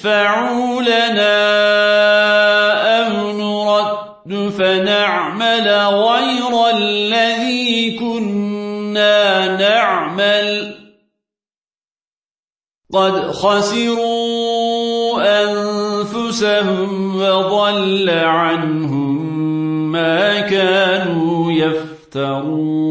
فيشفعوا لنا أو نرد فنعمل غير الذي كنا نعمل. قد خسروا أنفسهم وضل عنهم ما كانوا يفترون.